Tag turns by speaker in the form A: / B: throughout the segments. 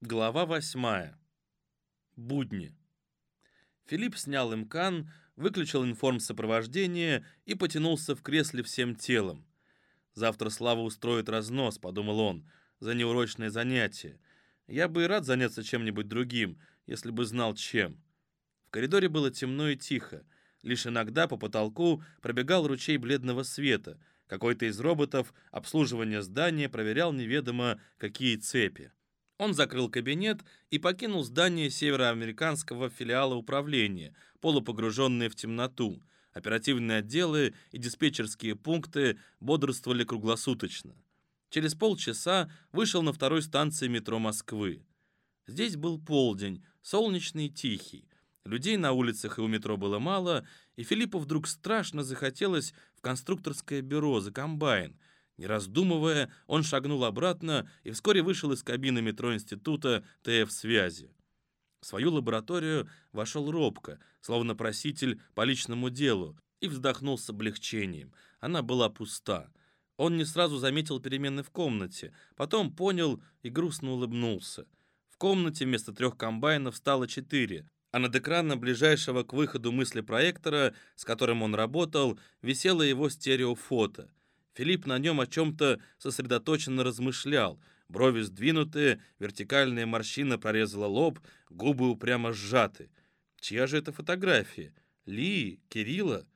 A: Глава восьмая. Будни. Филипп снял имкан, выключил информсопровождение и потянулся в кресле всем телом. «Завтра Слава устроит разнос», — подумал он, — «за неурочное занятие. Я бы и рад заняться чем-нибудь другим, если бы знал, чем». В коридоре было темно и тихо. Лишь иногда по потолку пробегал ручей бледного света. Какой-то из роботов обслуживания здания проверял неведомо какие цепи. Он закрыл кабинет и покинул здание североамериканского филиала управления, полупогруженные в темноту. Оперативные отделы и диспетчерские пункты бодрствовали круглосуточно. Через полчаса вышел на второй станции метро Москвы. Здесь был полдень, солнечный и тихий. Людей на улицах и у метро было мало, и Филиппу вдруг страшно захотелось в конструкторское бюро за комбайн – не раздумывая, он шагнул обратно и вскоре вышел из кабины метро института ТФ-связи. В свою лабораторию вошел робко, словно проситель по личному делу, и вздохнул с облегчением. Она была пуста. Он не сразу заметил перемены в комнате, потом понял и грустно улыбнулся. В комнате вместо трех комбайнов стало четыре, а над экраном ближайшего к выходу мысли проектора, с которым он работал, висело его стереофото. Филипп на нем о чем-то сосредоточенно размышлял. Брови сдвинуты, вертикальная морщина прорезала лоб, губы упрямо сжаты. Чья же это фотография? Ли? Кирилла?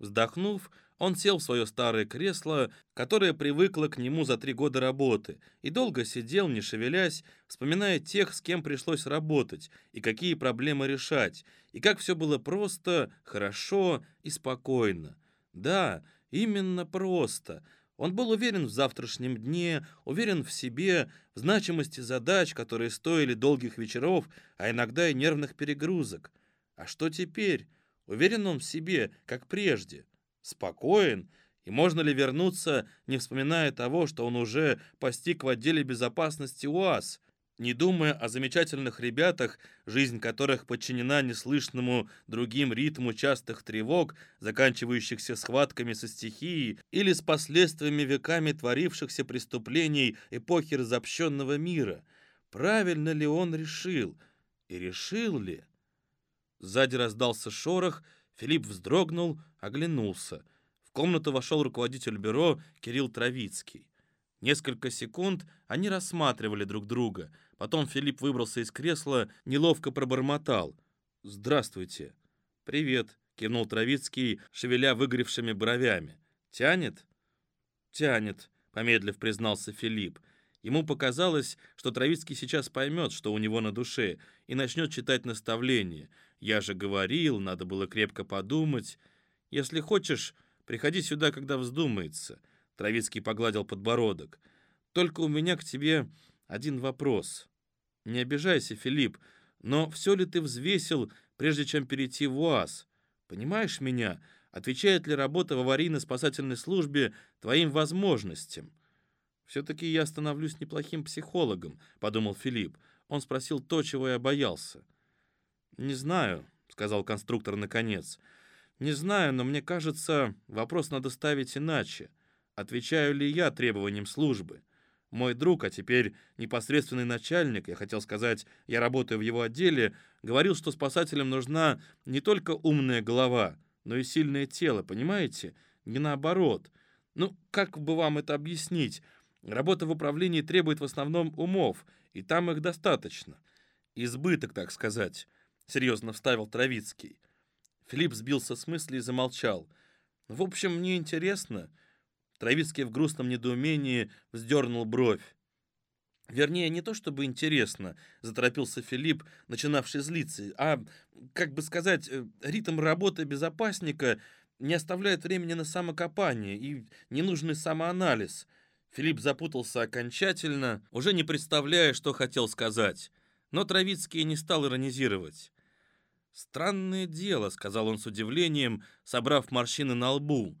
A: Вздохнув, он сел в свое старое кресло, которое привыкло к нему за три года работы, и долго сидел, не шевелясь, вспоминая тех, с кем пришлось работать, и какие проблемы решать, и как все было просто, хорошо и спокойно. Да, Именно просто. Он был уверен в завтрашнем дне, уверен в себе, в значимости задач, которые стоили долгих вечеров, а иногда и нервных перегрузок. А что теперь? Уверен он в себе, как прежде. Спокоен? И можно ли вернуться, не вспоминая того, что он уже постиг в отделе безопасности УАЗ? Не думая о замечательных ребятах, жизнь которых подчинена неслышному другим ритму частых тревог, заканчивающихся схватками со стихией или с последствиями веками творившихся преступлений эпохи разобщенного мира. Правильно ли он решил? И решил ли? Сзади раздался шорох, Филипп вздрогнул, оглянулся. В комнату вошел руководитель бюро Кирилл Травицкий. Несколько секунд они рассматривали друг друга. Потом Филипп выбрался из кресла, неловко пробормотал. «Здравствуйте». «Привет», — кивнул Травицкий, шевеля выгоревшими бровями. «Тянет?» «Тянет», — помедлив признался Филипп. Ему показалось, что Травицкий сейчас поймет, что у него на душе, и начнет читать наставления. «Я же говорил, надо было крепко подумать. Если хочешь, приходи сюда, когда вздумается». Травицкий погладил подбородок. «Только у меня к тебе один вопрос. Не обижайся, Филипп, но все ли ты взвесил, прежде чем перейти в УАЗ? Понимаешь меня? Отвечает ли работа в аварийно-спасательной службе твоим возможностям?» «Все-таки я становлюсь неплохим психологом», — подумал Филипп. Он спросил то, чего я боялся. «Не знаю», — сказал конструктор наконец. «Не знаю, но мне кажется, вопрос надо ставить иначе. Отвечаю ли я требованиям службы? Мой друг, а теперь непосредственный начальник, я хотел сказать, я работаю в его отделе, говорил, что спасателям нужна не только умная голова, но и сильное тело, понимаете? Не наоборот. Ну, как бы вам это объяснить? Работа в управлении требует в основном умов, и там их достаточно. Избыток, так сказать, серьезно вставил Травицкий. Филипп сбился с мысли и замолчал. В общем, мне интересно, Травицкий в грустном недоумении вздернул бровь. Вернее, не то чтобы интересно, заторопился Филипп, начинавший злиться, а, как бы сказать, э, ритм работы безопасника не оставляет времени на самокопание и ненужный самоанализ. Филипп запутался окончательно, уже не представляя, что хотел сказать. Но Травицкий не стал иронизировать. «Странное дело», — сказал он с удивлением, собрав морщины на лбу.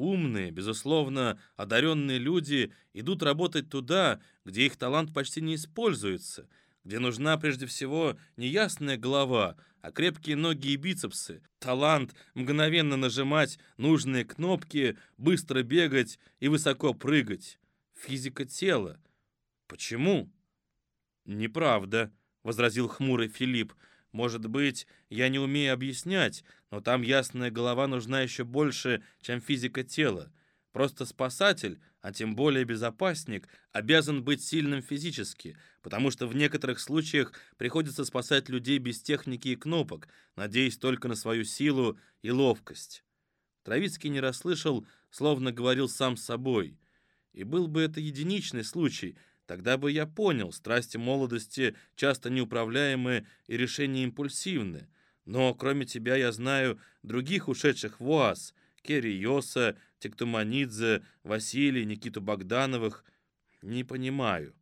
A: Умные, безусловно, одаренные люди идут работать туда, где их талант почти не используется, где нужна прежде всего не ясная голова, а крепкие ноги и бицепсы, талант мгновенно нажимать нужные кнопки, быстро бегать и высоко прыгать. Физика тела. Почему? «Неправда», — возразил хмурый Филипп. «Может быть, я не умею объяснять, но там ясная голова нужна еще больше, чем физика тела. Просто спасатель, а тем более безопасник, обязан быть сильным физически, потому что в некоторых случаях приходится спасать людей без техники и кнопок, надеясь только на свою силу и ловкость. Травицкий не расслышал, словно говорил сам с собой. И был бы это единичный случай, тогда бы я понял, страсти молодости часто неуправляемые и решения импульсивны. Но кроме тебя я знаю других ушедших в УАЗ, Керри Йоса, Тектуманидзе, Василий, Никиту Богдановых. Не понимаю.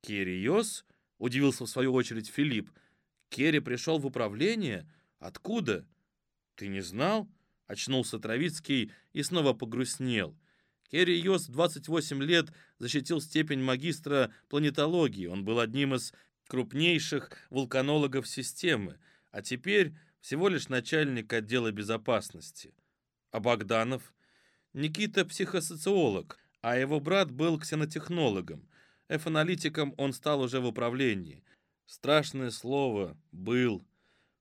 A: Керри Йос? Удивился в свою очередь Филипп. Керри пришел в управление? Откуда? Ты не знал? Очнулся Травицкий и снова погрустнел. Керри Йос 28 лет защитил степень магистра планетологии. Он был одним из крупнейших вулканологов системы, а теперь всего лишь начальник отдела безопасности. А Богданов? Никита психосоциолог, а его брат был ксенотехнологом. F-аналитиком он стал уже в управлении. Страшное слово «был».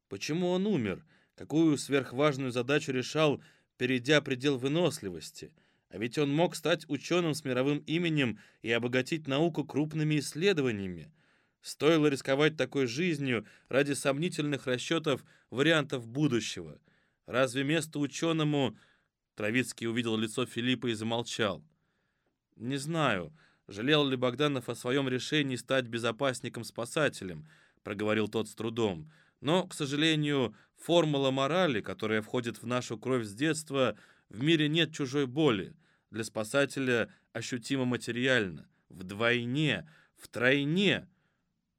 A: Почему он умер? Какую сверхважную задачу решал, перейдя предел выносливости? А ведь он мог стать ученым с мировым именем и обогатить науку крупными исследованиями. Стоило рисковать такой жизнью ради сомнительных расчетов вариантов будущего – Разве место ученому...» Травицкий увидел лицо Филиппа и замолчал. «Не знаю, жалел ли Богданов о своем решении стать безопасником-спасателем», проговорил тот с трудом. «Но, к сожалению, формула морали, которая входит в нашу кровь с детства, в мире нет чужой боли. Для спасателя ощутимо материально, вдвойне, втройне,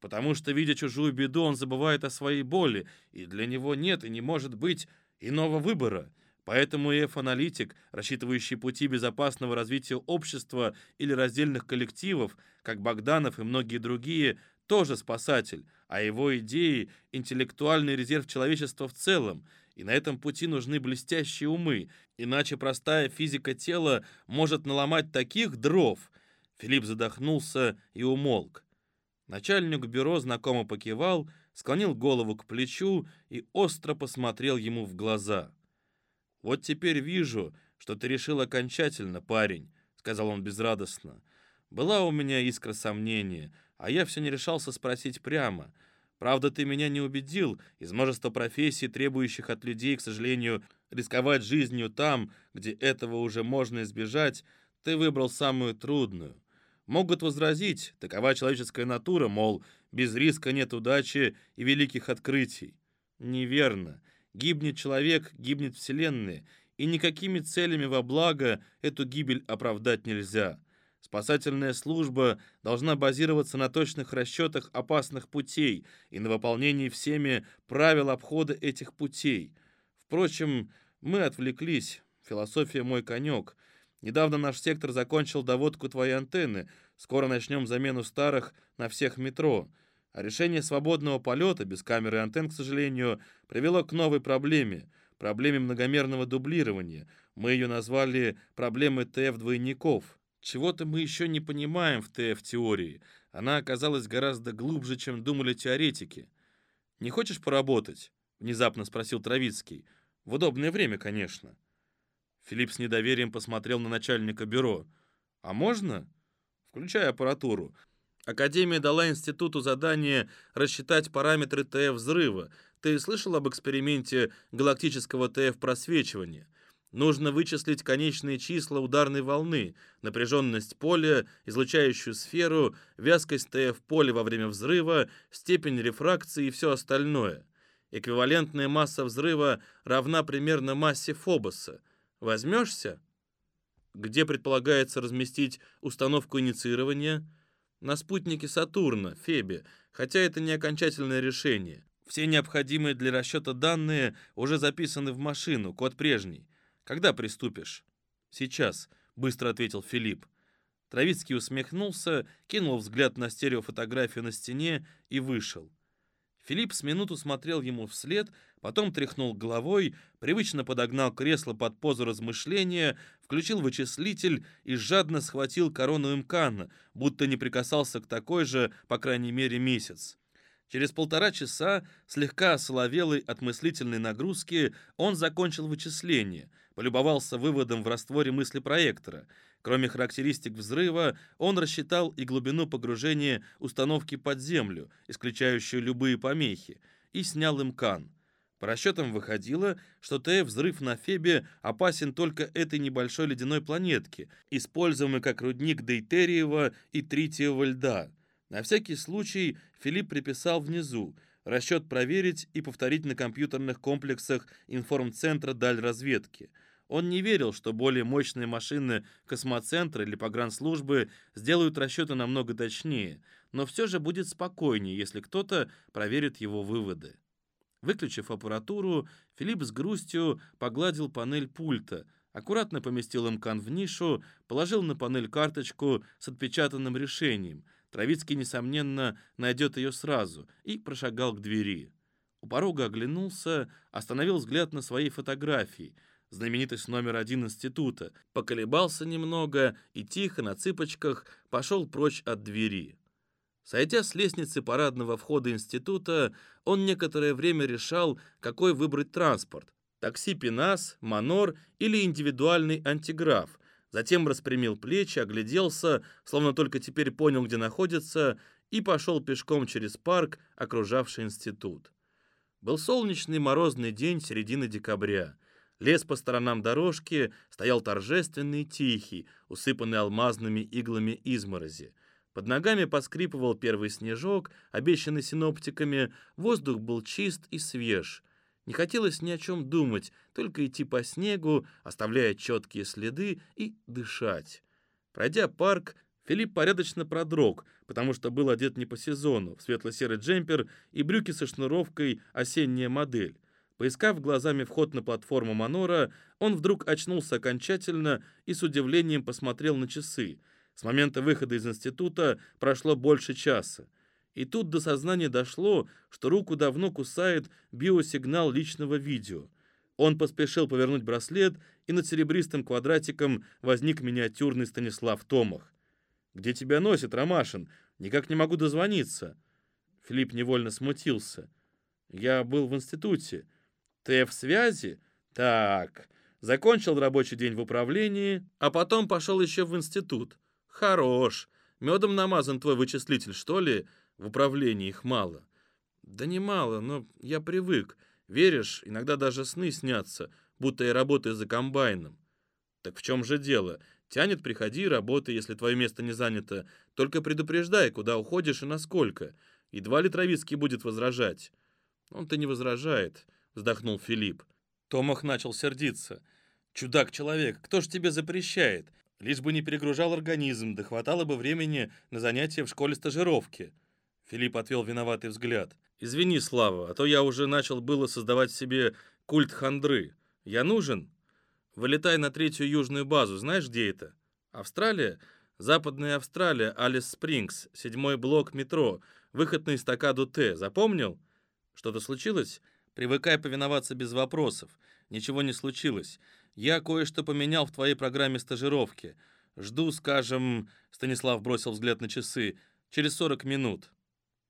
A: потому что, видя чужую беду, он забывает о своей боли, и для него нет и не может быть иного выбора. Поэтому EF-аналитик, рассчитывающий пути безопасного развития общества или раздельных коллективов, как Богданов и многие другие, тоже спасатель, а его идеи – интеллектуальный резерв человечества в целом. И на этом пути нужны блестящие умы, иначе простая физика тела может наломать таких дров. Филипп задохнулся и умолк. Начальник бюро знакомо покивал – склонил голову к плечу и остро посмотрел ему в глаза. «Вот теперь вижу, что ты решил окончательно, парень», — сказал он безрадостно. «Была у меня искра сомнения, а я все не решался спросить прямо. Правда, ты меня не убедил, из множества профессий, требующих от людей, к сожалению, рисковать жизнью там, где этого уже можно избежать, ты выбрал самую трудную. Могут возразить, такова человеческая натура, мол, без риска нет удачи и великих открытий. Неверно. Гибнет человек, гибнет Вселенная, и никакими целями во благо эту гибель оправдать нельзя. Спасательная служба должна базироваться на точных расчетах опасных путей и на выполнении всеми правил обхода этих путей. Впрочем, мы отвлеклись. Философия мой конек. Недавно наш сектор закончил доводку твоей антенны. Скоро начнем замену старых на всех метро. А решение свободного полета без камеры и антенн, к сожалению, привело к новой проблеме – проблеме многомерного дублирования. Мы ее назвали проблемой ТФ-двойников. Чего-то мы еще не понимаем в ТФ-теории. Она оказалась гораздо глубже, чем думали теоретики. «Не хочешь поработать?» — внезапно спросил Травицкий. «В удобное время, конечно». Филипп с недоверием посмотрел на начальника бюро. «А можно?» «Включай аппаратуру. Академия дала институту задание рассчитать параметры ТФ взрыва. Ты слышал об эксперименте галактического ТФ просвечивания? Нужно вычислить конечные числа ударной волны, напряженность поля, излучающую сферу, вязкость ТФ поля во время взрыва, степень рефракции и все остальное. Эквивалентная масса взрыва равна примерно массе Фобоса. Возьмешься? Где предполагается разместить установку инициирования – на спутнике Сатурна, Фебе, хотя это не окончательное решение. Все необходимые для расчета данные уже записаны в машину, код прежний. Когда приступишь? Сейчас, быстро ответил Филипп. Травицкий усмехнулся, кинул взгляд на стереофотографию на стене и вышел. Филипп с минуту смотрел ему вслед, потом тряхнул головой, привычно подогнал кресло под позу размышления, включил вычислитель и жадно схватил корону Имкана, будто не прикасался к такой же, по крайней мере, месяц. Через полтора часа, слегка осоловелый от мыслительной нагрузки, он закончил вычисление, полюбовался выводом в растворе мысли проектора. Кроме характеристик взрыва, он рассчитал и глубину погружения установки под землю, исключающую любые помехи, и снял имкан. По расчетам выходило, что Т-взрыв на Фебе опасен только этой небольшой ледяной планетке, используемой как рудник дейтериева и тритиевого льда. На всякий случай Филипп приписал внизу расчет проверить и повторить на компьютерных комплексах информцентра даль разведки. Он не верил, что более мощные машины космоцентра или погранслужбы сделают расчеты намного точнее, но все же будет спокойнее, если кто-то проверит его выводы. Выключив аппаратуру, Филипп с грустью погладил панель пульта, аккуратно поместил имкан в нишу, положил на панель карточку с отпечатанным решением. Травицкий, несомненно, найдет ее сразу, и прошагал к двери. У порога оглянулся, остановил взгляд на своей фотографии, знаменитость номер один института, поколебался немного и тихо на цыпочках пошел прочь от двери. Сойдя с лестницы парадного входа института, он некоторое время решал, какой выбрать транспорт – такси «Пенас», «Манор» или индивидуальный антиграф. Затем распрямил плечи, огляделся, словно только теперь понял, где находится, и пошел пешком через парк, окружавший институт. Был солнечный морозный день середины декабря. Лес по сторонам дорожки стоял торжественный и тихий, усыпанный алмазными иглами изморози. Под ногами поскрипывал первый снежок, обещанный синоптиками, воздух был чист и свеж. Не хотелось ни о чем думать, только идти по снегу, оставляя четкие следы, и дышать. Пройдя парк, Филипп порядочно продрог, потому что был одет не по сезону, в светло-серый джемпер и брюки со шнуровкой «Осенняя модель». Поискав глазами вход на платформу Манора, он вдруг очнулся окончательно и с удивлением посмотрел на часы — с момента выхода из института прошло больше часа. И тут до сознания дошло, что руку давно кусает биосигнал личного видео. Он поспешил повернуть браслет, и над серебристым квадратиком возник миниатюрный Станислав Томах. «Где тебя носит, Ромашин? Никак не могу дозвониться». Филипп невольно смутился. «Я был в институте. Ты в связи? Так, закончил рабочий день в управлении, а потом пошел еще в институт. «Хорош. Медом намазан твой вычислитель, что ли? В управлении их мало». «Да не мало, но я привык. Веришь, иногда даже сны снятся, будто я работаю за комбайном». «Так в чем же дело? Тянет, приходи, работай, если твое место не занято. Только предупреждай, куда уходишь и насколько. Едва ли Травицкий будет возражать». «Он-то не возражает», — вздохнул Филипп. Томах начал сердиться. «Чудак-человек, кто ж тебе запрещает? Лишь бы не перегружал организм, да хватало бы времени на занятия в школе стажировки. Филипп отвел виноватый взгляд. «Извини, Слава, а то я уже начал было создавать себе культ хандры. Я нужен? Вылетай на третью южную базу, знаешь, где это? Австралия? Западная Австралия, Алис Спрингс, седьмой блок метро, выход на эстакаду Т. Запомнил? Что-то случилось? Привыкай повиноваться без вопросов. Ничего не случилось. Я кое-что поменял в твоей программе стажировки. Жду, скажем, Станислав бросил взгляд на часы, через 40 минут.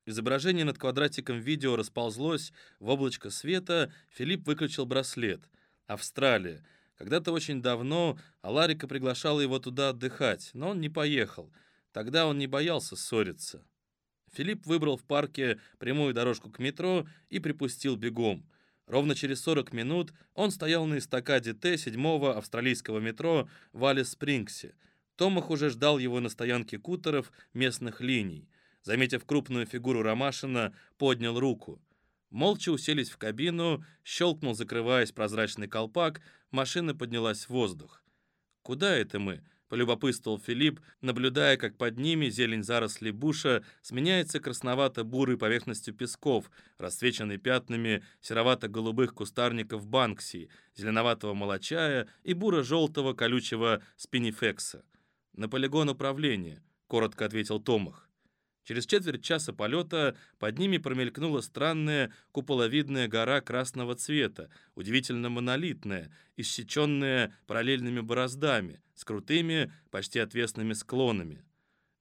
A: Изображение над квадратиком видео расползлось в облачко света, Филипп выключил браслет. Австралия. Когда-то очень давно Аларика приглашала его туда отдыхать, но он не поехал. Тогда он не боялся ссориться. Филипп выбрал в парке прямую дорожку к метро и припустил бегом. Ровно через 40 минут он стоял на эстакаде Т 7 австралийского метро в Алис-Спрингсе. Томах уже ждал его на стоянке кутеров местных линий. Заметив крупную фигуру Ромашина, поднял руку. Молча уселись в кабину, щелкнул, закрываясь прозрачный колпак, машина поднялась в воздух. «Куда это мы?» Полюбопытствовал Филипп, наблюдая, как под ними зелень зарослей буша сменяется красновато-бурой поверхностью песков, расцвеченной пятнами серовато-голубых кустарников банксии, зеленоватого молочая и буро-желтого колючего спинифекса. «На полигон управления», — коротко ответил Томах. Через четверть часа полета под ними промелькнула странная куполовидная гора красного цвета, удивительно монолитная, иссеченная параллельными бороздами, с крутыми, почти отвесными склонами.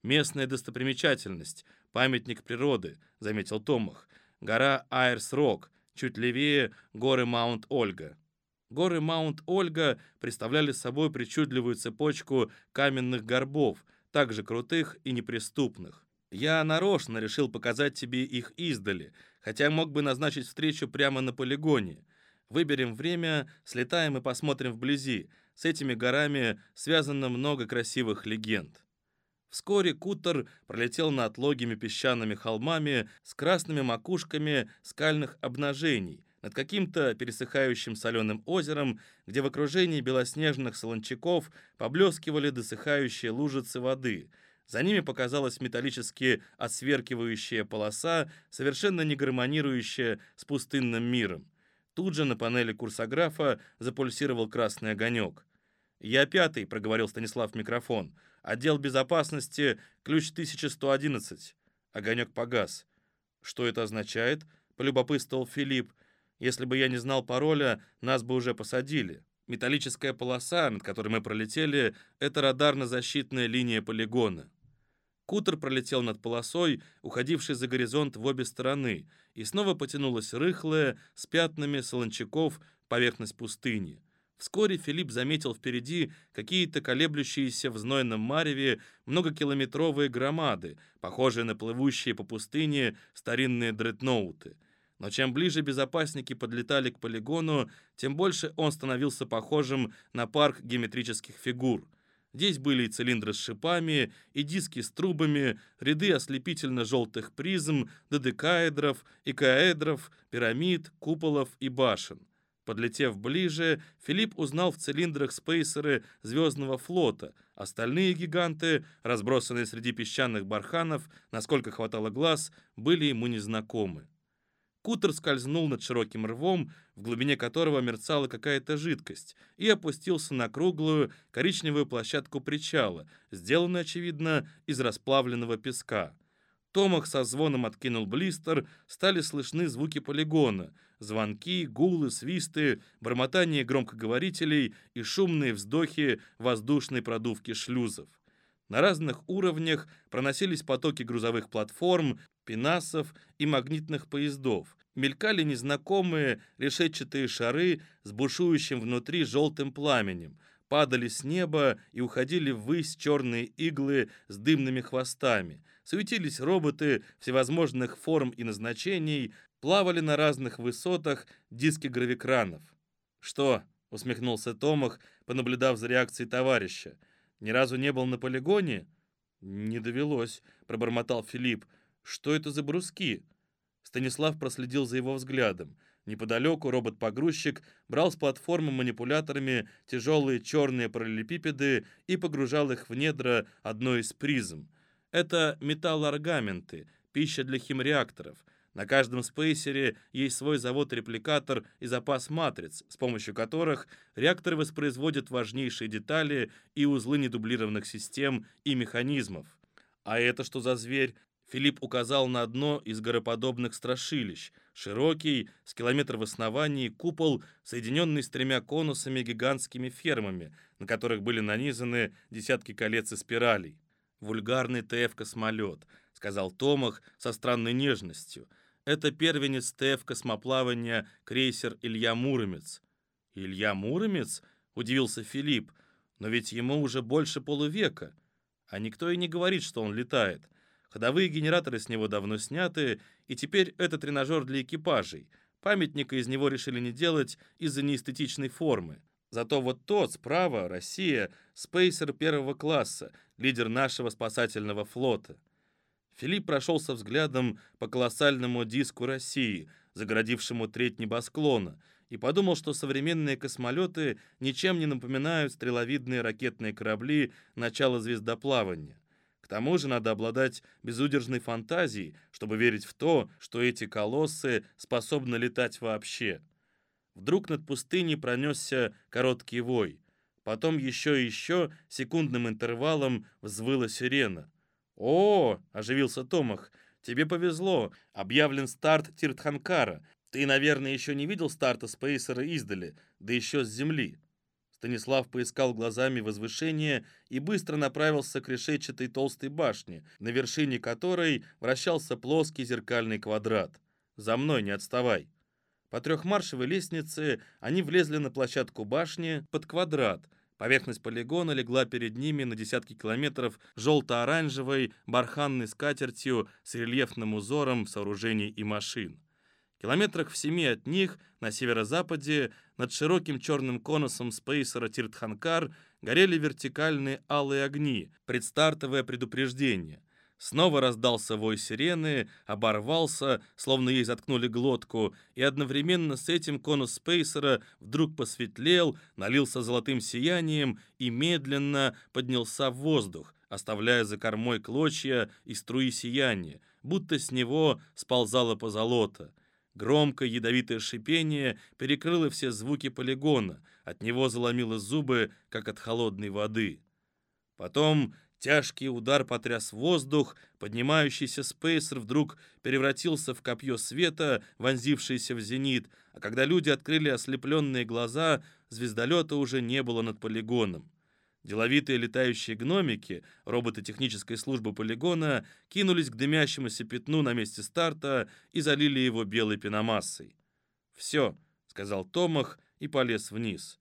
A: «Местная достопримечательность, памятник природы», — заметил Томах. «Гора Айрс-Рок, чуть левее горы Маунт-Ольга». Горы Маунт-Ольга представляли собой причудливую цепочку каменных горбов, также крутых и неприступных. Я нарочно решил показать тебе их издали, хотя мог бы назначить встречу прямо на полигоне. Выберем время, слетаем и посмотрим вблизи. С этими горами связано много красивых легенд. Вскоре Кутер пролетел над логими песчаными холмами с красными макушками скальных обнажений, над каким-то пересыхающим соленым озером, где в окружении белоснежных солончаков поблескивали досыхающие лужицы воды — за ними показалась металлически осверкивающая полоса, совершенно не гармонирующая с пустынным миром. Тут же на панели курсографа запульсировал красный огонек. «Я пятый», — проговорил Станислав в микрофон. «Отдел безопасности, ключ 1111». Огонек погас. «Что это означает?» — полюбопытствовал Филипп. «Если бы я не знал пароля, нас бы уже посадили». Металлическая полоса, над которой мы пролетели, это радарно-защитная линия полигона. Кутер пролетел над полосой, уходившей за горизонт в обе стороны, и снова потянулась рыхлая, с пятнами солончаков, поверхность пустыни. Вскоре Филипп заметил впереди какие-то колеблющиеся в знойном мареве многокилометровые громады, похожие на плывущие по пустыне старинные дредноуты. Но чем ближе безопасники подлетали к полигону, тем больше он становился похожим на парк геометрических фигур. Здесь были и цилиндры с шипами, и диски с трубами, ряды ослепительно-желтых призм, додекаэдров, икаэдров, пирамид, куполов и башен. Подлетев ближе, Филипп узнал в цилиндрах спейсеры Звездного флота. Остальные гиганты, разбросанные среди песчаных барханов, насколько хватало глаз, были ему незнакомы. Кутер скользнул над широким рвом, в глубине которого мерцала какая-то жидкость, и опустился на круглую коричневую площадку причала, сделанную, очевидно, из расплавленного песка. Томах со звоном откинул блистер, стали слышны звуки полигона, звонки, гулы, свисты, бормотание громкоговорителей и шумные вздохи воздушной продувки шлюзов. На разных уровнях проносились потоки грузовых платформ, пенасов и магнитных поездов. Мелькали незнакомые решетчатые шары с бушующим внутри желтым пламенем. Падали с неба и уходили ввысь черные иглы с дымными хвостами. Суетились роботы всевозможных форм и назначений, плавали на разных высотах диски гравикранов. «Что?» — усмехнулся Томах, понаблюдав за реакцией товарища. «Ни разу не был на полигоне?» «Не довелось», — пробормотал Филипп. Что это за бруски? Станислав проследил за его взглядом. Неподалеку робот-погрузчик брал с платформы манипуляторами тяжелые черные параллелепипеды и погружал их в недра одной из призм. Это металлооргаменты, пища для химреакторов. На каждом спейсере есть свой завод-репликатор и запас матриц, с помощью которых реакторы воспроизводят важнейшие детали и узлы недублированных систем и механизмов. А это что за зверь? Филипп указал на одно из гороподобных страшилищ. Широкий, с километр в основании, купол, соединенный с тремя конусами гигантскими фермами, на которых были нанизаны десятки колец и спиралей. «Вульгарный ТФ-космолет», — сказал Томах со странной нежностью. «Это первенец ТФ-космоплавания крейсер Илья Муромец». «Илья Муромец?» — удивился Филипп. «Но ведь ему уже больше полувека. А никто и не говорит, что он летает. Ходовые генераторы с него давно сняты, и теперь это тренажер для экипажей. Памятника из него решили не делать из-за неэстетичной формы. Зато вот тот справа, Россия, спейсер первого класса, лидер нашего спасательного флота. Филипп прошелся взглядом по колоссальному диску России, загородившему треть небосклона, и подумал, что современные космолеты ничем не напоминают стреловидные ракетные корабли начала звездоплавания. К тому же надо обладать безудержной фантазией, чтобы верить в то, что эти колоссы способны летать вообще. Вдруг над пустыней пронесся короткий вой. Потом еще и еще секундным интервалом взвыла сирена. «О!» — оживился Томах. «Тебе повезло. Объявлен старт Тиртханкара. Ты, наверное, еще не видел старта Спейсера издали, да еще с земли». Станислав поискал глазами возвышение и быстро направился к решетчатой толстой башне, на вершине которой вращался плоский зеркальный квадрат. «За мной не отставай». По трехмаршевой лестнице они влезли на площадку башни под квадрат. Поверхность полигона легла перед ними на десятки километров желто-оранжевой барханной скатертью с рельефным узором сооружений и машин. Километрах в семи от них, на северо-западе, над широким черным конусом спейсера Тиртханкар горели вертикальные алые огни, предстартовое предупреждение. Снова раздался вой сирены, оборвался, словно ей заткнули глотку, и одновременно с этим конус спейсера вдруг посветлел, налился золотым сиянием и медленно поднялся в воздух, оставляя за кормой клочья и струи сияния, будто с него сползало позолота. Громкое ядовитое шипение перекрыло все звуки полигона, от него заломило зубы, как от холодной воды. Потом тяжкий удар потряс воздух, поднимающийся спейсер вдруг превратился в копье света, вонзившееся в зенит, а когда люди открыли ослепленные глаза, звездолета уже не было над полигоном. Деловитые летающие гномики, роботы технической службы полигона, кинулись к дымящемуся пятну на месте старта и залили его белой пеномассой. «Все», — сказал Томах и полез вниз.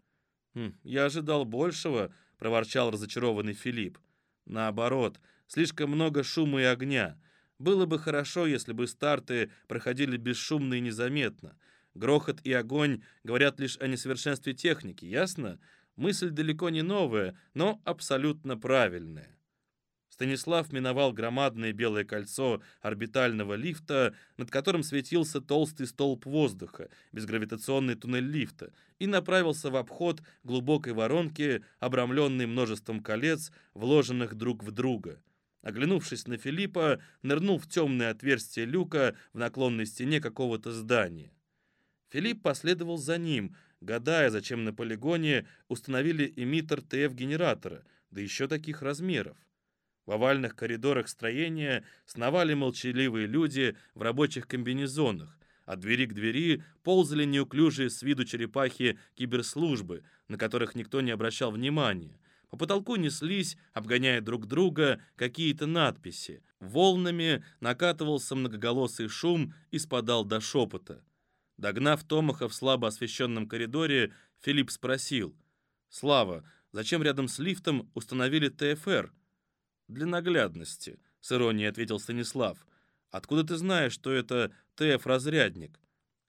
A: «Хм, «Я ожидал большего», — проворчал разочарованный Филипп. «Наоборот, слишком много шума и огня. Было бы хорошо, если бы старты проходили бесшумно и незаметно. Грохот и огонь говорят лишь о несовершенстве техники, ясно? Мысль далеко не новая, но абсолютно правильная. Станислав миновал громадное белое кольцо орбитального лифта, над которым светился толстый столб воздуха, безгравитационный туннель лифта, и направился в обход глубокой воронки, обрамленной множеством колец, вложенных друг в друга. Оглянувшись на Филиппа, нырнул в темное отверстие люка в наклонной стене какого-то здания. Филипп последовал за ним, гадая, зачем на полигоне установили эмиттер ТФ-генератора, да еще таких размеров. В овальных коридорах строения сновали молчаливые люди в рабочих комбинезонах, от двери к двери ползали неуклюжие с виду черепахи киберслужбы, на которых никто не обращал внимания. По потолку неслись, обгоняя друг друга, какие-то надписи. Волнами накатывался многоголосый шум и спадал до шепота. Догнав Томаха в слабо освещенном коридоре, Филипп спросил. «Слава, зачем рядом с лифтом установили ТФР?» «Для наглядности», — с иронией ответил Станислав. «Откуда ты знаешь, что это ТФ-разрядник?»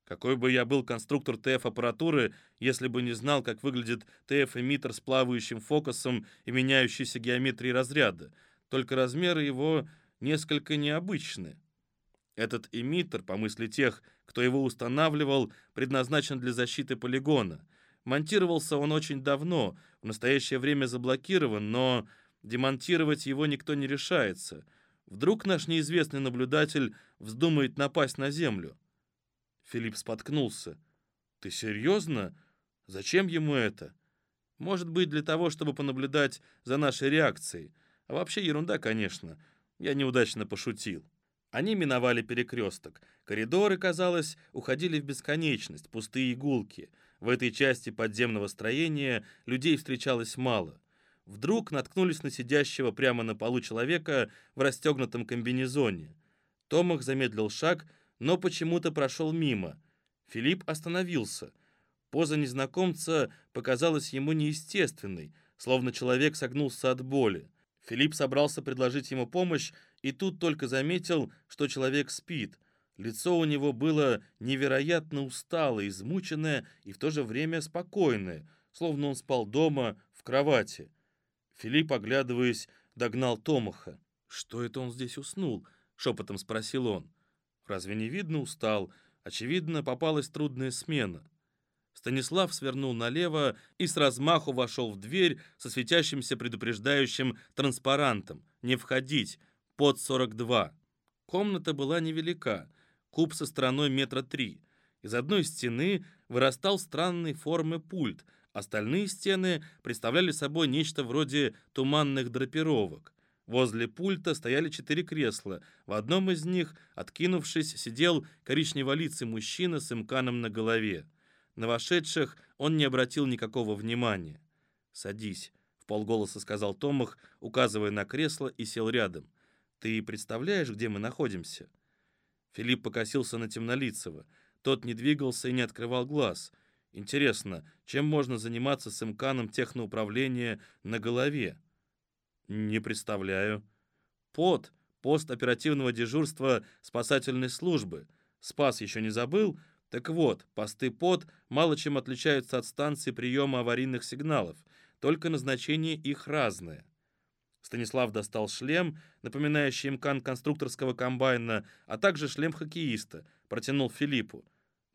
A: Какой бы я был конструктор ТФ-аппаратуры, если бы не знал, как выглядит ТФ-эмиттер с плавающим фокусом и меняющейся геометрией разряда, только размеры его несколько необычны. Этот эмиттер, по мысли тех, кто его устанавливал, предназначен для защиты полигона. Монтировался он очень давно, в настоящее время заблокирован, но демонтировать его никто не решается. Вдруг наш неизвестный наблюдатель вздумает напасть на Землю. Филипп споткнулся. «Ты серьезно? Зачем ему это?» «Может быть, для того, чтобы понаблюдать за нашей реакцией. А вообще ерунда, конечно. Я неудачно пошутил». Они миновали перекресток. Коридоры, казалось, уходили в бесконечность, пустые игулки. В этой части подземного строения людей встречалось мало. Вдруг наткнулись на сидящего прямо на полу человека в расстегнутом комбинезоне. Томах замедлил шаг, но почему-то прошел мимо. Филипп остановился. Поза незнакомца показалась ему неестественной, словно человек согнулся от боли. Филипп собрался предложить ему помощь, и тут только заметил, что человек спит. Лицо у него было невероятно усталое, измученное и в то же время спокойное, словно он спал дома, в кровати. Филипп, оглядываясь, догнал Томаха. «Что это он здесь уснул?» — шепотом спросил он. «Разве не видно устал? Очевидно, попалась трудная смена». Станислав свернул налево и с размаху вошел в дверь со светящимся предупреждающим транспарантом «Не входить! Под 42!». Комната была невелика, куб со стороной метра три. Из одной стены вырастал странной формы пульт, остальные стены представляли собой нечто вроде туманных драпировок. Возле пульта стояли четыре кресла. В одном из них, откинувшись, сидел коричневолицый мужчина с имканом на голове. На вошедших он не обратил никакого внимания. «Садись», — в полголоса сказал Томах, указывая на кресло, и сел рядом. «Ты представляешь, где мы находимся?» Филипп покосился на Темнолицего. Тот не двигался и не открывал глаз. Интересно, чем можно заниматься с имканом техноуправления на голове? Не представляю. ПОД, пост оперативного дежурства спасательной службы. Спас еще не забыл? Так вот, посты ПОД мало чем отличаются от станции приема аварийных сигналов, только назначение их разное. Станислав достал шлем, напоминающий имкан конструкторского комбайна, а также шлем хоккеиста, протянул Филиппу.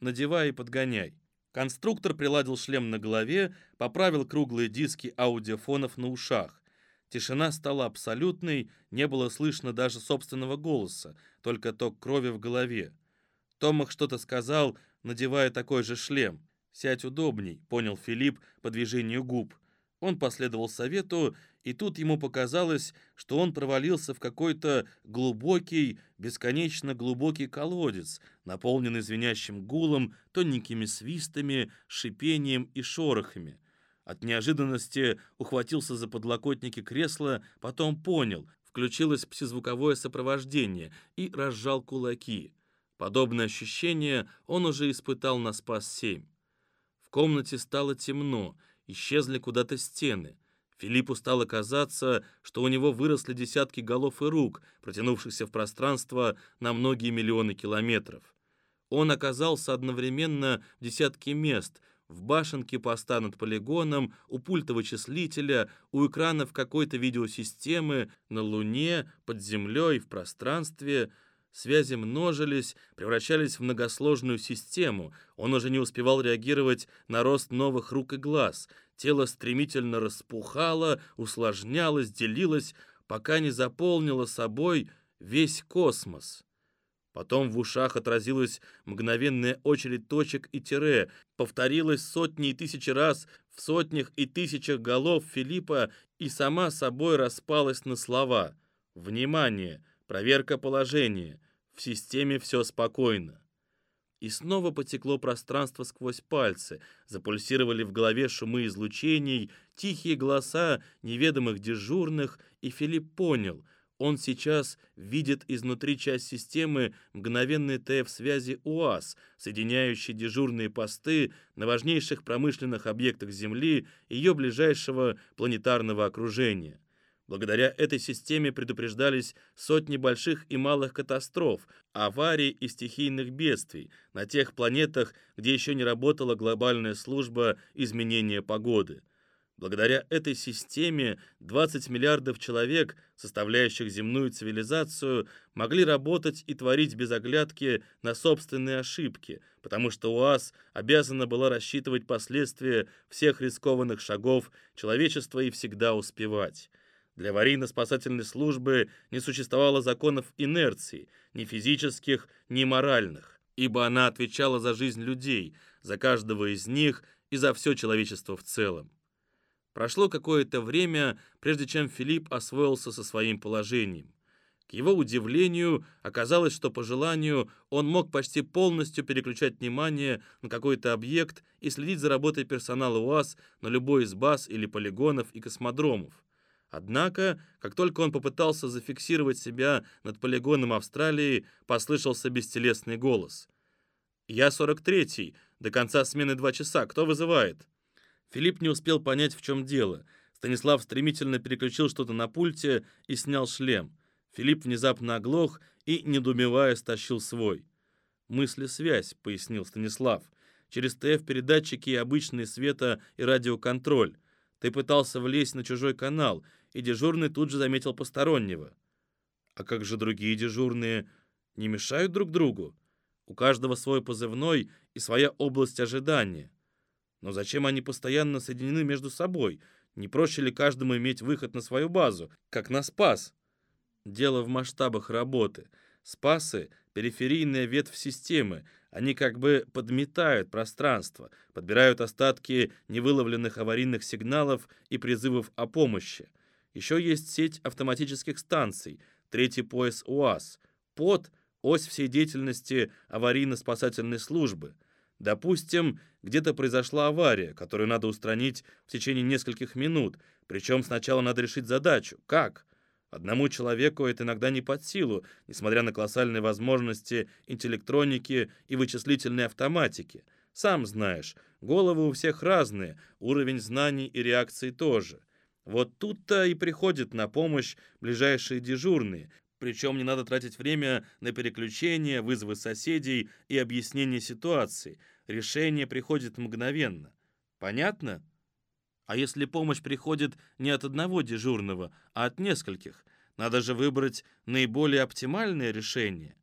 A: «Надевай и подгоняй». Конструктор приладил шлем на голове, поправил круглые диски аудиофонов на ушах. Тишина стала абсолютной, не было слышно даже собственного голоса, только ток крови в голове. Томах что-то сказал, надевая такой же шлем. «Сядь удобней», — понял Филипп по движению губ. Он последовал совету, и тут ему показалось, что он провалился в какой-то глубокий, бесконечно глубокий колодец, наполненный звенящим гулом, тоненькими свистами, шипением и шорохами. От неожиданности ухватился за подлокотники кресла, потом понял, включилось псизвуковое сопровождение и разжал кулаки. Подобное ощущение он уже испытал на Спас-7. В комнате стало темно, исчезли куда-то стены. Филиппу стало казаться, что у него выросли десятки голов и рук, протянувшихся в пространство на многие миллионы километров. Он оказался одновременно в десятке мест, в башенке поста над полигоном, у пульта вычислителя, у экранов какой-то видеосистемы, на Луне, под землей, в пространстве. Связи множились, превращались в многосложную систему. Он уже не успевал реагировать на рост новых рук и глаз. Тело стремительно распухало, усложнялось, делилось, пока не заполнило собой весь космос. Потом в ушах отразилась мгновенная очередь точек и тире, повторилась сотни и тысячи раз в сотнях и тысячах голов Филиппа и сама собой распалась на слова. «Внимание! Проверка положения! В системе все спокойно!» И снова потекло пространство сквозь пальцы, запульсировали в голове шумы излучений, тихие голоса неведомых дежурных, и Филипп понял — он сейчас видит изнутри часть системы мгновенной ТФ-связи УАЗ, соединяющей дежурные посты на важнейших промышленных объектах Земли и ее ближайшего планетарного окружения. Благодаря этой системе предупреждались сотни больших и малых катастроф, аварий и стихийных бедствий на тех планетах, где еще не работала глобальная служба изменения погоды. Благодаря этой системе 20 миллиардов человек, составляющих земную цивилизацию, могли работать и творить без оглядки на собственные ошибки, потому что УАЗ обязана была рассчитывать последствия всех рискованных шагов человечества и всегда успевать. Для аварийно-спасательной службы не существовало законов инерции, ни физических, ни моральных, ибо она отвечала за жизнь людей, за каждого из них и за все человечество в целом. Прошло какое-то время, прежде чем Филипп освоился со своим положением. К его удивлению, оказалось, что по желанию он мог почти полностью переключать внимание на какой-то объект и следить за работой персонала УАЗ на любой из баз или полигонов и космодромов. Однако, как только он попытался зафиксировать себя над полигоном Австралии, послышался бестелесный голос. «Я 43-й, до конца смены два часа, кто вызывает?» Филипп не успел понять, в чем дело. Станислав стремительно переключил что-то на пульте и снял шлем. Филипп внезапно оглох и, недоумевая, стащил свой. «Мысли-связь», — пояснил Станислав. «Через ТФ-передатчики и обычные света и радиоконтроль. Ты пытался влезть на чужой канал, и дежурный тут же заметил постороннего». «А как же другие дежурные? Не мешают друг другу? У каждого свой позывной и своя область ожидания». Но зачем они постоянно соединены между собой? Не проще ли каждому иметь выход на свою базу, как на Спас? Дело в масштабах работы. Спасы — периферийная ветвь системы. Они как бы подметают пространство, подбирают остатки невыловленных аварийных сигналов и призывов о помощи. Еще есть сеть автоматических станций, третий пояс УАЗ, ПОД – ось всей деятельности аварийно-спасательной службы. Допустим, где-то произошла авария, которую надо устранить в течение нескольких минут, причем сначала надо решить задачу. Как? Одному человеку это иногда не под силу, несмотря на колоссальные возможности интеллектроники и вычислительной автоматики. Сам знаешь, головы у всех разные, уровень знаний и реакций тоже. Вот тут-то и приходят на помощь ближайшие дежурные, причем не надо тратить время на переключение, вызовы соседей и объяснение ситуации. Решение приходит мгновенно. Понятно? А если помощь приходит не от одного дежурного, а от нескольких, надо же выбрать наиболее оптимальное решение.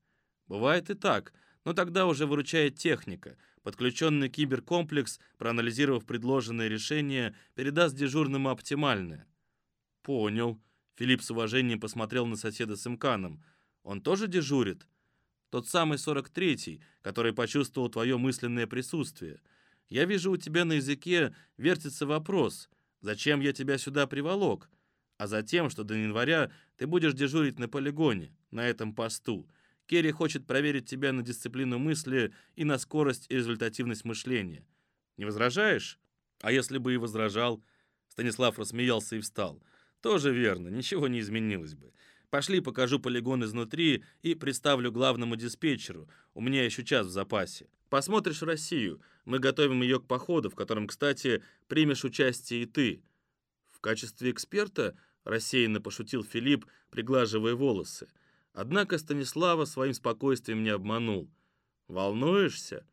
A: Бывает и так, но тогда уже выручает техника. Подключенный киберкомплекс, проанализировав предложенное решение, передаст дежурному оптимальное. Понял. Филипп с уважением посмотрел на соседа с Имканом. Он тоже дежурит? Тот самый 43-й, который почувствовал твое мысленное присутствие — я вижу, у тебя на языке вертится вопрос, зачем я тебя сюда приволок? А затем, что до января ты будешь дежурить на полигоне, на этом посту. Керри хочет проверить тебя на дисциплину мысли и на скорость и результативность мышления. Не возражаешь? А если бы и возражал? Станислав рассмеялся и встал. Тоже верно, ничего не изменилось бы. Пошли, покажу полигон изнутри и представлю главному диспетчеру. У меня еще час в запасе. Посмотришь Россию. Мы готовим ее к походу, в котором, кстати, примешь участие и ты. В качестве эксперта рассеянно пошутил Филипп, приглаживая волосы. Однако Станислава своим спокойствием не обманул. «Волнуешься?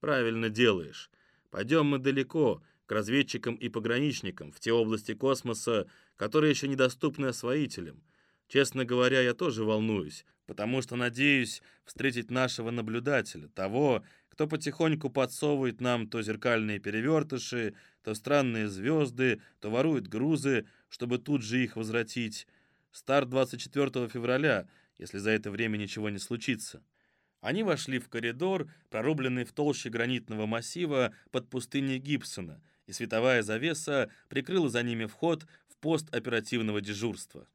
A: Правильно делаешь. Пойдем мы далеко, к разведчикам и пограничникам, в те области космоса, которые еще недоступны освоителям. Честно говоря, я тоже волнуюсь, потому что надеюсь встретить нашего наблюдателя, того, кто потихоньку подсовывает нам то зеркальные перевертыши, то странные звезды, то ворует грузы, чтобы тут же их возвратить. Старт 24 февраля, если за это время ничего не случится. Они вошли в коридор, прорубленный в толще гранитного массива под пустыней Гибсона, и световая завеса прикрыла за ними вход в пост оперативного дежурства.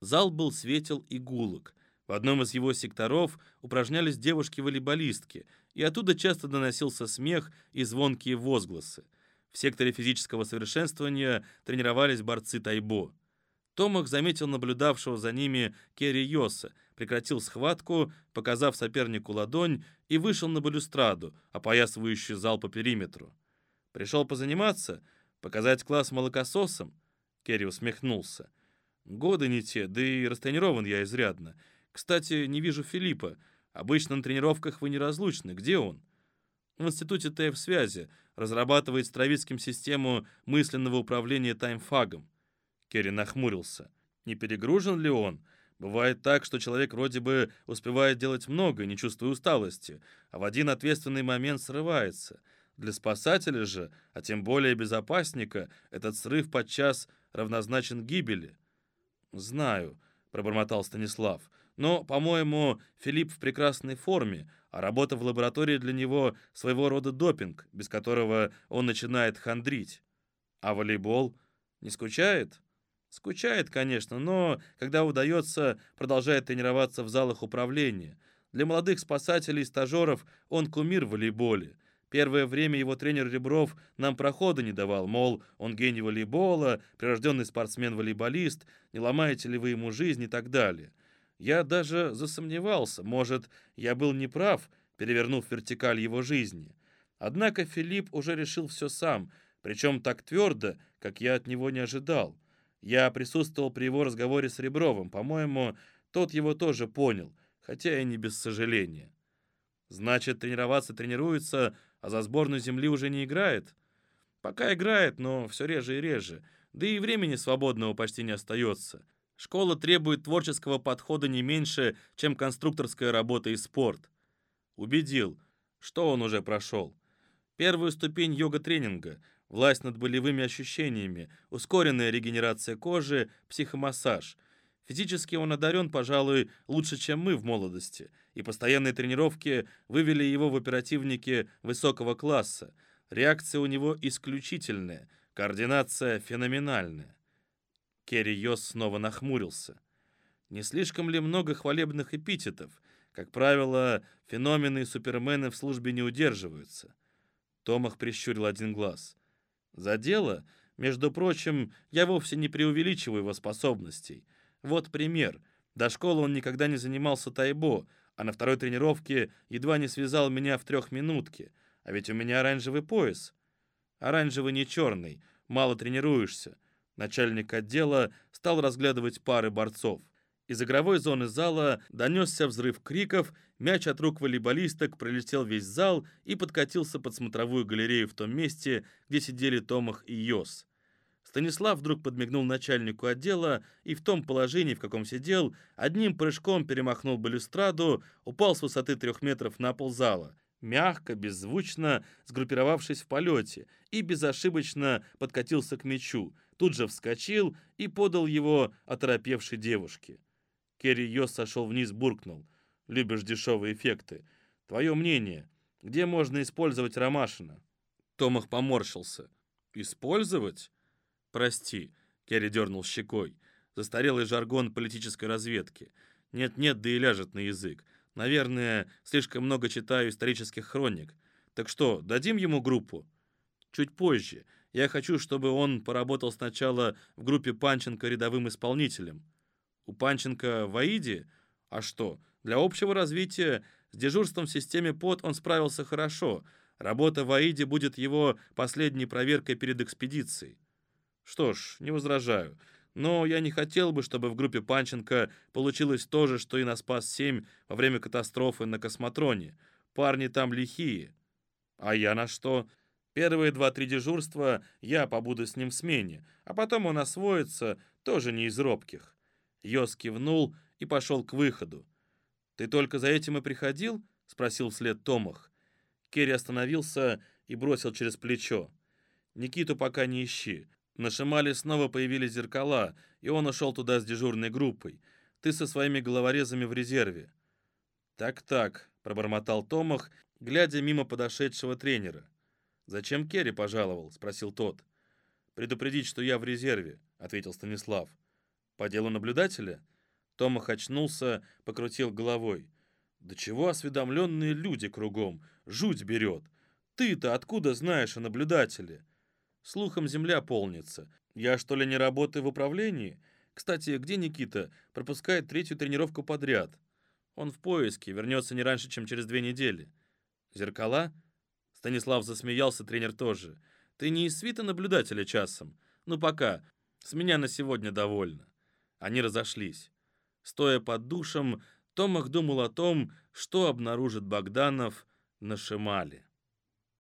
A: Зал был светел и гулок. В одном из его секторов упражнялись девушки-волейболистки, и оттуда часто доносился смех и звонкие возгласы. В секторе физического совершенствования тренировались борцы тайбо. Томах заметил наблюдавшего за ними Керри Йоса, прекратил схватку, показав сопернику ладонь, и вышел на балюстраду, опоясывающую зал по периметру. «Пришел позаниматься? Показать класс молокососам?» Керри усмехнулся. Годы не те, да и растренирован я изрядно. Кстати, не вижу Филиппа. Обычно на тренировках вы неразлучны. Где он? В институте ТФ-связи. Разрабатывает с Травицким систему мысленного управления таймфагом. Керри нахмурился. Не перегружен ли он? Бывает так, что человек вроде бы успевает делать много, не чувствуя усталости, а в один ответственный момент срывается. Для спасателя же, а тем более безопасника, этот срыв подчас равнозначен гибели. «Знаю», — пробормотал Станислав. «Но, по-моему, Филипп в прекрасной форме, а работа в лаборатории для него своего рода допинг, без которого он начинает хандрить. А волейбол не скучает?» Скучает, конечно, но, когда удается, продолжает тренироваться в залах управления. Для молодых спасателей и стажеров он кумир в волейболе. Первое время его тренер Ребров нам прохода не давал, мол, он гений волейбола, прирожденный спортсмен-волейболист, не ломаете ли вы ему жизнь и так далее. Я даже засомневался, может, я был неправ, перевернув вертикаль его жизни. Однако Филипп уже решил все сам, причем так твердо, как я от него не ожидал. Я присутствовал при его разговоре с Ребровым, по-моему, тот его тоже понял, хотя и не без сожаления. Значит, тренироваться тренируется, а за сборную земли уже не играет? Пока играет, но все реже и реже. Да и времени свободного почти не остается. Школа требует творческого подхода не меньше, чем конструкторская работа и спорт. Убедил, что он уже прошел. Первую ступень йога-тренинга, власть над болевыми ощущениями, ускоренная регенерация кожи, психомассаж. Физически он одарен, пожалуй, лучше, чем мы в молодости – и постоянные тренировки вывели его в оперативники высокого класса. Реакция у него исключительная, координация феноменальная. Керри Йос снова нахмурился. Не слишком ли много хвалебных эпитетов? Как правило, феномены и супермены в службе не удерживаются. Томах прищурил один глаз. За дело, между прочим, я вовсе не преувеличиваю его способностей. Вот пример. До школы он никогда не занимался тайбо, а на второй тренировке едва не связал меня в трехминутке. А ведь у меня оранжевый пояс. Оранжевый не черный, мало тренируешься. Начальник отдела стал разглядывать пары борцов. Из игровой зоны зала донесся взрыв криков, мяч от рук волейболисток пролетел весь зал и подкатился под смотровую галерею в том месте, где сидели Томах и Йос. Станислав вдруг подмигнул начальнику отдела и в том положении, в каком сидел, одним прыжком перемахнул балюстраду, упал с высоты трех метров на пол зала, мягко, беззвучно сгруппировавшись в полете, и безошибочно подкатился к мячу, тут же вскочил и подал его оторопевшей девушке. Керри Йос сошел вниз, буркнул. «Любишь дешевые эффекты. Твое мнение, где можно использовать Ромашина?» Томах поморщился. «Использовать?» «Прости», — Керри дернул щекой. «Застарелый жаргон политической разведки. Нет-нет, да и ляжет на язык. Наверное, слишком много читаю исторических хроник. Так что, дадим ему группу?» «Чуть позже. Я хочу, чтобы он поработал сначала в группе Панченко рядовым исполнителем. У Панченко в Аиде? А что, для общего развития с дежурством в системе ПОД он справился хорошо. Работа в Аиде будет его последней проверкой перед экспедицией. Что ж, не возражаю. Но я не хотел бы, чтобы в группе Панченко получилось то же, что и на Спас-7 во время катастрофы на космотроне. Парни там лихие. А я на что? Первые два-три дежурства я побуду с ним в смене, а потом он освоится, тоже не из робких. Йос кивнул и пошел к выходу. «Ты только за этим и приходил?» — спросил вслед Томах. Керри остановился и бросил через плечо. «Никиту пока не ищи. На Шимале снова появились зеркала, и он ушел туда с дежурной группой. Ты со своими головорезами в резерве». «Так-так», — пробормотал Томах, глядя мимо подошедшего тренера. «Зачем Керри пожаловал?» — спросил тот. «Предупредить, что я в резерве», — ответил Станислав. «По делу наблюдателя?» Томах очнулся, покрутил головой. «Да чего осведомленные люди кругом? Жуть берет! Ты-то откуда знаешь о наблюдателе?» «Слухом земля полнится. Я что ли не работаю в управлении? Кстати, где Никита? Пропускает третью тренировку подряд. Он в поиске, вернется не раньше, чем через две недели». «Зеркала?» Станислав засмеялся, тренер тоже. «Ты не из свита наблюдателя часом? Ну пока, с меня на сегодня довольно». Они разошлись. Стоя под душем, Томах думал о том, что обнаружит Богданов на Шимале.